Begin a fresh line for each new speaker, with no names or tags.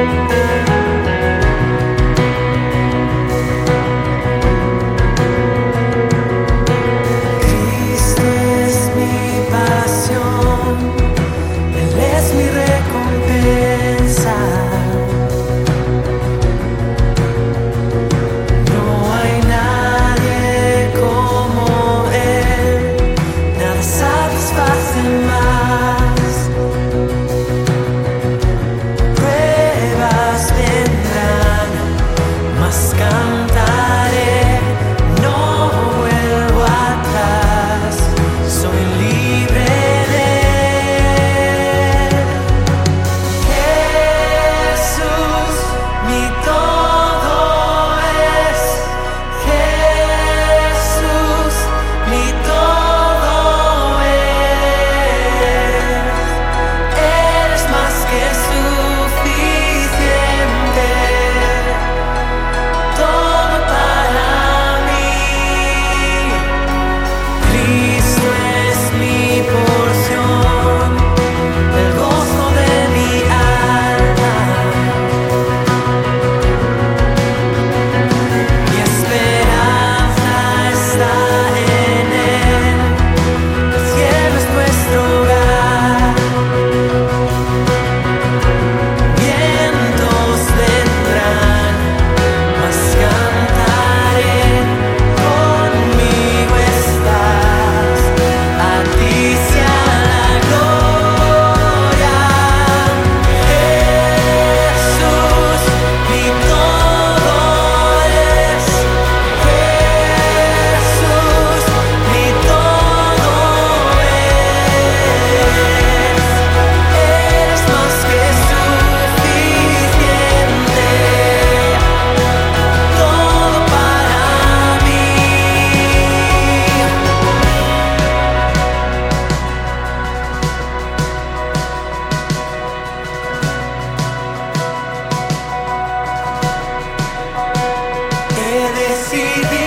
Música see the